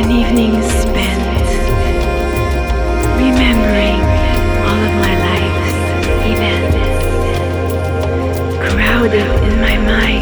An evening spent remembering all of my life's events, crowded in my mind.